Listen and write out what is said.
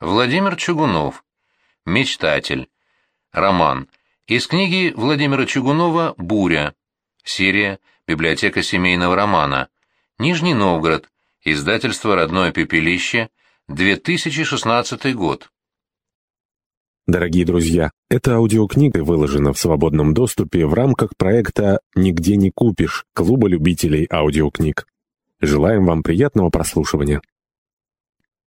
Владимир Чугунов. Мечтатель. Роман. Из книги Владимира Чугунова «Буря». Серия «Библиотека семейного романа». Нижний Новгород. Издательство «Родное пепелище». 2016 год. Дорогие друзья, эта аудиокнига выложена в свободном доступе в рамках проекта «Нигде не купишь» Клуба любителей аудиокниг. Желаем вам приятного прослушивания.